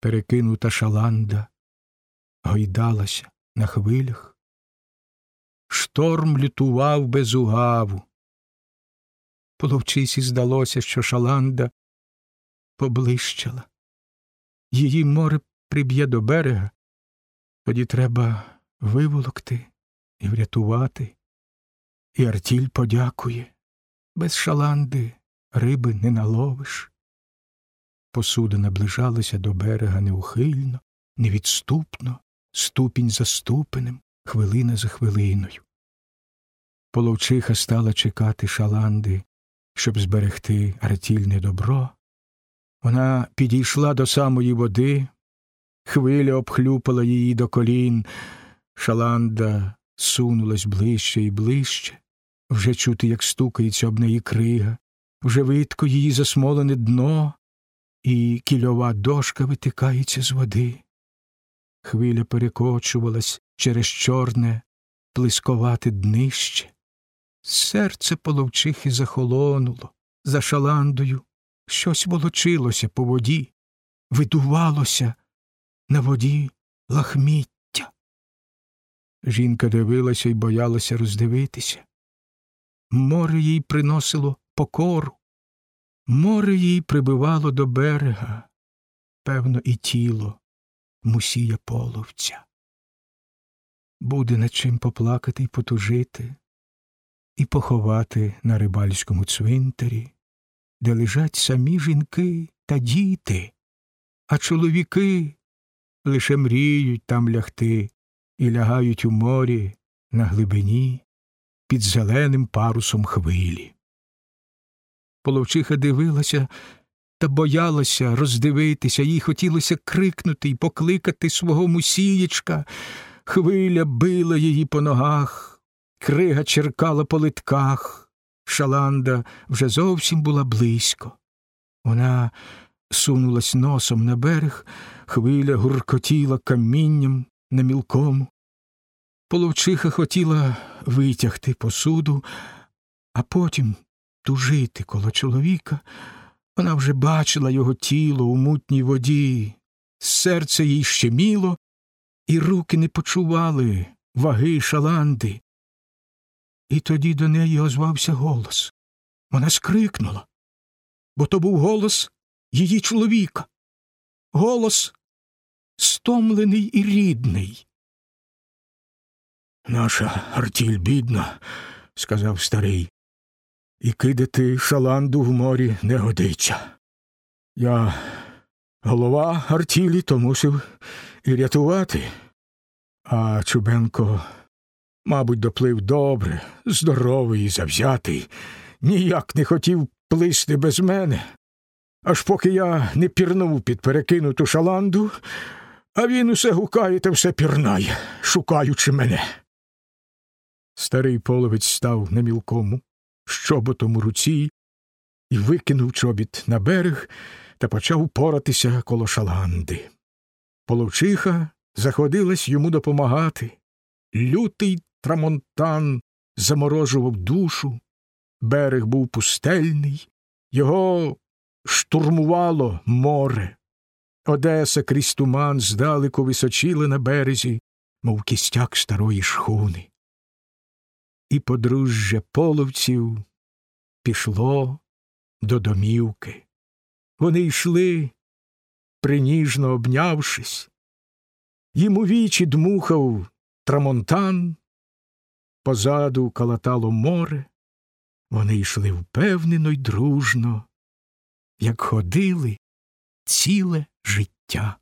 перекинута шаланда, гойдалася на хвилях. Шторм лютував без угаву. Половчисі здалося, що шаланда поблищала. Її море приб'є до берега, тоді треба виволокти і врятувати. І Артіль подякує. Без шаланди риби не наловиш. Посуда наближалася до берега неухильно, невідступно, ступінь за ступенем, хвилина за хвилиною. Половчиха стала чекати шаланди, щоб зберегти артільне добро. Вона підійшла до самої води, хвиля обхлюпала її до колін, шаланда сунулась ближче і ближче, вже чути, як стукається об неї крига, вже видко її засмолене дно, і кільова дошка витикається з води. Хвиля перекочувалась через чорне, плисковате днище. Серце половчихи захолонуло, за шаландою щось волочилося по воді, видувалося на воді лахміття. Жінка дивилася і боялася роздивитися. Море їй приносило покору, море їй прибивало до берега, певно, і тіло мусія половця. Буде над чим поплакати й потужити, і поховати на рибальському цвинтарі, де лежать самі жінки та діти, а чоловіки лише мріють там лягти і лягають у морі на глибині під зеленим парусом хвилі. Половчиха дивилася та боялася роздивитися, їй хотілося крикнути й покликати свого мусієчка. Хвиля била її по ногах, крига черкала по литках. Шаланда вже зовсім була близько. Вона сунулась носом на берег, хвиля гуркотіла камінням на мілкому. Половчиха хотіла витягти посуду, а потім тужити коло чоловіка. Вона вже бачила його тіло у мутній воді, серце їй щеміло, і руки не почували ваги шаланди. І тоді до неї озвався голос. Вона скрикнула, бо то був голос її чоловіка, голос стомлений і рідний. Наша артіль бідна, сказав старий, і кидати шаланду в морі не годиться. Я голова артілі, то мусив і рятувати, а Чубенко, мабуть, доплив добре, здоровий і завзятий, ніяк не хотів плисти без мене. Аж поки я не пірнув під перекинуту шаланду, а він усе гукає та все пірнає, шукаючи мене. Старий половець став на мілкому, щоботом у руці, і викинув чобіт на берег та почав поратися коло шаланди. Половчиха заходилась йому допомагати. Лютий трамонтан заморожував душу, берег був пустельний, його штурмувало море. Одеса крізь туман здалеку височили на березі, мов кістяк старої шхуни. І подружжя половців пішло до домівки. Вони йшли, приніжно обнявшись. Їм у вічі дмухав трамонтан, позаду калатало море. Вони йшли впевнено й дружно, як ходили ціле життя.